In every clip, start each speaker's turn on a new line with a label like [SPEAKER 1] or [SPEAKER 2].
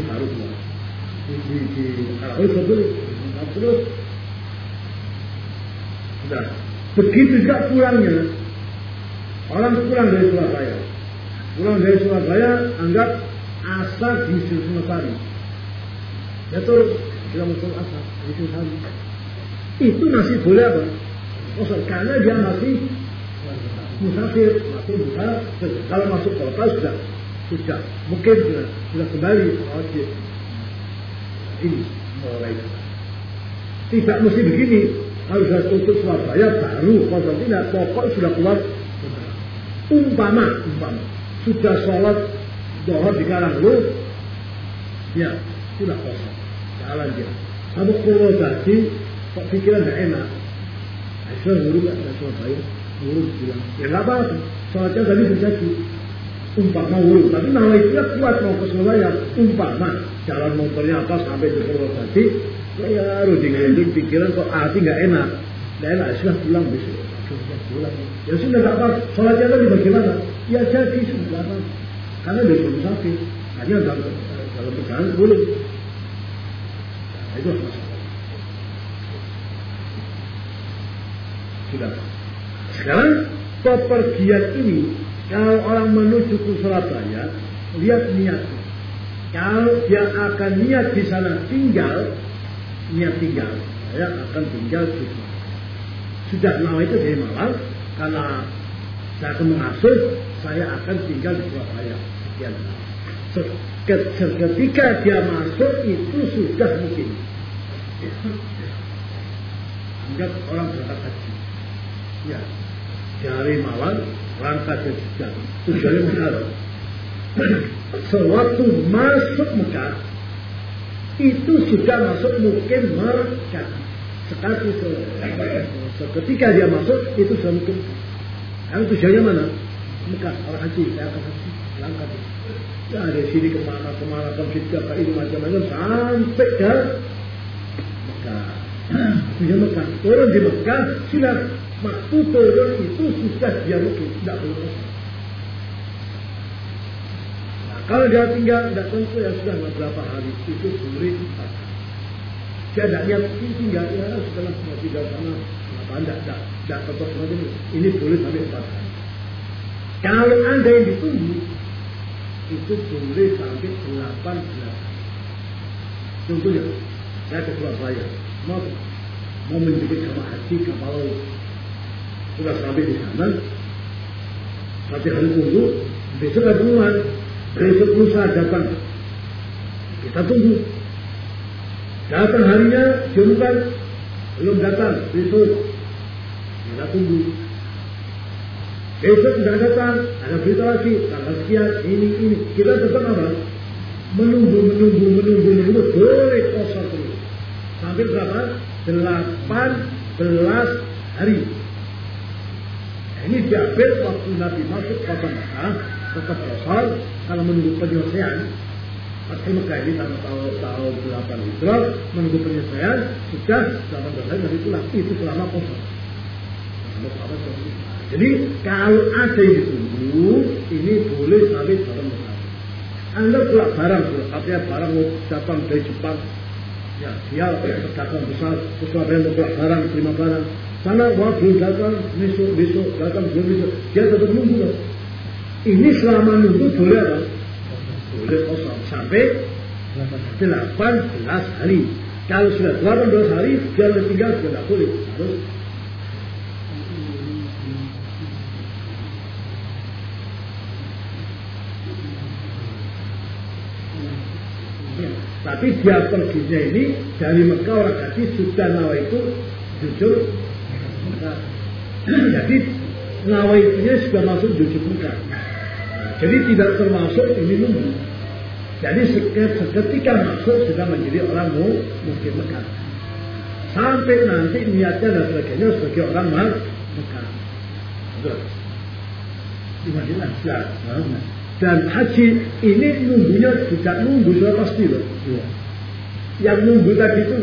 [SPEAKER 1] Keluar. Di, di, di betul, terus sudah. Begitu juga pulangnya. Orang pulang dari Surabaya. Pulang dari Surabaya anggap asal di Singosari. Ya terus bilang musuh asal di Singosari. Itu masih boleh apa? Oh, karena dia masih musafir, masih musafir. Kalau masuk kota sudah sudah mungkin sudah, sudah kembali wajib. Ini mulai tidak mesti begini. Kalau sudah tutup Surabaya baru tidak. Pokok sudah keluar. Umpama, umpama sudah sholat dohor di lu, ya sudah kosong. Jalan dia. Kamu kalau tadi kok pikiran gak enak. Aisyah ngurus gak Surabaya, ngurus bilang, ya nggak apa-apa. Sholatnya tadi terjadi umpama wulu. Tapi nama itu kuat mau ke Surabaya. Umpama jalan motornya apa sampai di tadi saya harus dengerin pikiran kok hati nggak enak. Nggak enak, sudah pulang besok. Sudah pulang. Ya sudah nggak apa. Sholatnya tadi bagaimana? Ya jadi sudah apa. Karena dia belum sakit. Hanya dalam, dalam perjalanan boleh. Nah, itu masalah. Sudah. Sekarang kepergian ini kalau orang menuju ke Surabaya, lihat niatnya. Kalau dia akan niat di sana tinggal, niat tinggal, saya akan tinggal di sana. Sudah nama itu dari Malang, karena saya akan mengasuh, saya akan tinggal di Surabaya. Sekian. Ketika dia masuk itu sudah mungkin. Anggap orang berangkat haji. Ya, dari Malang rangka ketiga tujuannya Mekah. Sewaktu masuk Mekah itu sudah masuk mungkin Mekah. Sekali seketika dia masuk itu sudah mungkin. Karena tujuannya mana? Mekah orang haji, saya akan haji, langkah. Ya dari sini ke mana ke mana ke ke ini macam-macam sampai ke Mekah. Tujuan Mekah. Turun di Mekah silakan Waktu turun itu sudah dia mungkin tidak boleh Nah, kalau dia tinggal tidak tentu ya sudah beberapa hari itu boleh empat Dia tidak niat tinggal ya setelah mau tinggal sana apa tidak tidak tidak tetap seperti ini. Ini boleh sampai empat hari. Kalau anda yang ditunggu itu boleh sampai delapan belas. Contohnya, saya ke Surabaya, mau mau menjadi jamaah haji kapal sudah sampai di sana satu hari tunggu besok ada pengumuman. Besok lusa datang. Kita tunggu. Datang harinya diumumkan belum datang besok. Kita tunggu. Besok tidak datang ada berita lagi. Tanggal sekian ini ini. Kita tetap apa? Menunggu menunggu menunggu menunggu. Boleh kosong terus. Sampai berapa? Delapan belas hari ini Jabir waktu Nabi masuk kota Mekah, tetap kosong, kalau menunggu penyelesaian, Fatih Mekah ini tahun tahun tahun 8 Hijrah, menunggu penyelesaian, sudah 18 hari Nabi pulang, itu selama kosong. Jadi kalau ada yang ditunggu, ini boleh sampai dalam Mekah. Anda pulang barang, artinya barang mau datang dari Jepang, ya dia pedagang besar, sesuatu yang mau barang, terima barang, sana belum datang, besok, besok, datang, besok. Dia tetap nunggu. Loh. Ini selama nunggu boleh apa? Boleh kosong. Sampai 18 hari. Kalau sudah 18 hari, dia tinggal sudah tidak boleh. Harus Tapi dia perginya ini dari Mekah orang haji sudah nawa itu jujur jadi nawaitunya sudah masuk muka. Jadi tidak termasuk ini nunggu. Jadi seketika masuk sudah menjadi orang mau mungkin Mekah. Sampai nanti niatnya dan sebagainya sebagai orang Mekah. Di Madinah. Dan haji ini nunggunya tidak nunggu sudah pasti loh. Yang nunggu tadi itu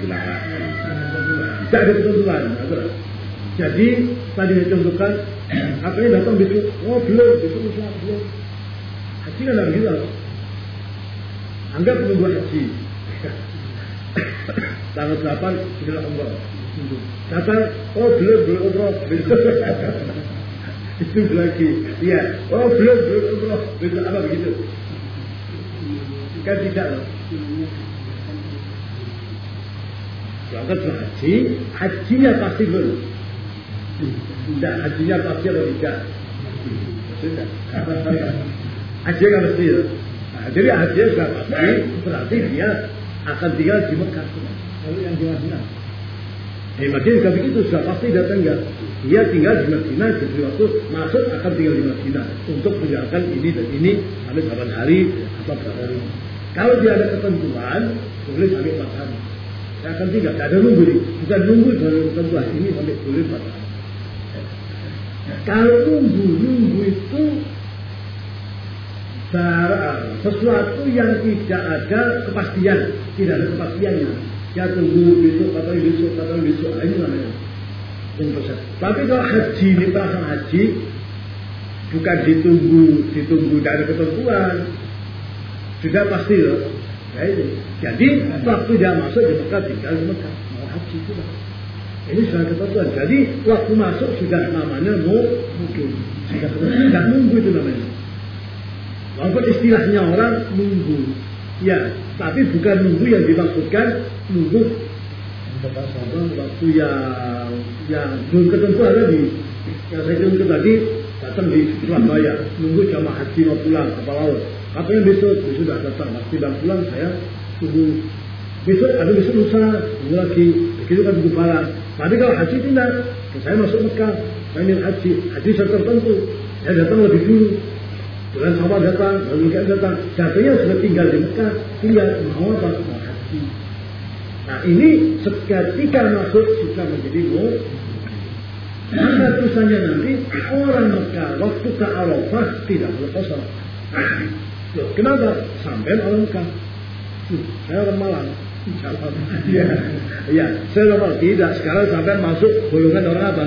[SPEAKER 1] tidak ada ketentuan. Jadi tadi ditentukan katanya datang besok, oh belum, besok lusa belum. Haji kan tidak gitu. Anggap menunggu haji. Tanggal 8 sudah umroh. Kata, oh belum, belum umroh. Itu lagi. Iya. Oh belum, belum umroh. Besok apa begitu? Kan tidak loh. Berangkat ke haji, hajinya pasti belum. Tidak, hajinya pasti atau tidak. Sudah. Hajinya kan mesti ya. Nah, jadi hajinya sudah pasti, berarti dia akan tinggal di Mekah. Lalu yang di Madinah. Eh, Madinah kalau begitu sudah pasti datang ya. Dia tinggal di Madinah, jadi waktu masuk akan tinggal di Madinah untuk menjalankan ini dan ini sampai 8 hari atau berapa hari. Kalau dia ada ketentuan, boleh sampai 4 hari. Saya akan tinggal, tidak ada nunggu nih. Bukan nunggu dari ketentuan ini sampai boleh 4 hari. Kalau nunggu, nunggu itu cara sesuatu yang tidak ada kepastian, tidak ada kepastiannya. Ya tunggu besok atau besok atau besok, nah, ini namanya. Tapi kalau haji ini perasaan haji bukan ditunggu, ditunggu dari ketentuan, sudah pasti loh. Nah, itu. Jadi waktu dia masuk di Mekah tinggal di Mekah mau haji sudah. Ini sudah ketentuan. Jadi waktu masuk sudah namanya mau mungkin sudah ketentuan. Tidak nunggu itu namanya. Walaupun istilahnya orang nunggu. Ya, tapi bukan nunggu yang dimaksudkan nunggu waktu yang yang belum ketentuan tadi. Yang saya tunggu tadi datang di Surabaya, nunggu jamaah haji mau pulang ke laut. Katanya besok, besok sudah datang, pasti dan pulang saya tunggu besok, ada besok lusa, tunggu lagi, begitu kan tunggu barang. Tapi kalau haji tidak, saya masuk Mekah, saya ingin haji, haji tertentu, saya datang lebih dulu, Bulan Syawal datang, lalu kan datang. Jatuhnya sudah tinggal di Mekah, tinggal mau apa? Mau haji. Nah ini seketika masuk sudah menjadi mu. Maka tulisannya nanti orang Mekah waktu ke Arafah tidak boleh kosong. Loh, kenapa? Sampai orang Mekah. Hmm, saya orang Malang. Iya, iya. Saya orang Malang. Tidak. Sekarang sampai masuk golongan orang apa?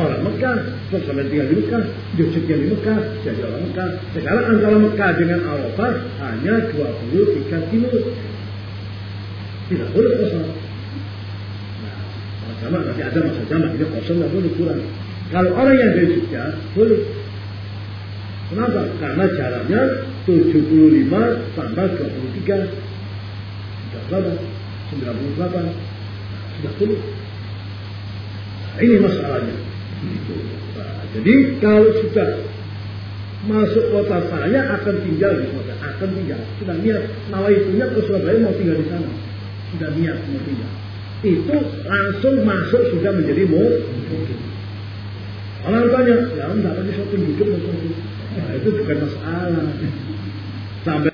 [SPEAKER 1] Orang Mekah. Terus sampai tinggal di Mekah. Jujurnya di Mekah. Jadi orang Mekah. Sekarang antara Mekah dengan Arafah hanya 23 kilo. Tidak boleh kosong. Nah, sama nanti ada masa jamak. Ini kosong nggak boleh kurang. Kalau orang yang dari Jogja, boleh. Kenapa? Karena jaraknya 75 tambah 23. Sudah berapa? 98. Sudah boleh. Nah, ini masalahnya. Nah, jadi kalau sudah masuk kota saya akan tinggal di kota, akan tinggal. Sudah niat nawaitunya ke Surabaya mau tinggal di sana. Sudah niat mau tinggal. Itu langsung masuk sudah menjadi mau. Orang tanya, ya enggak tadi shopping hidup Nah, itu bukan masalah. Sampai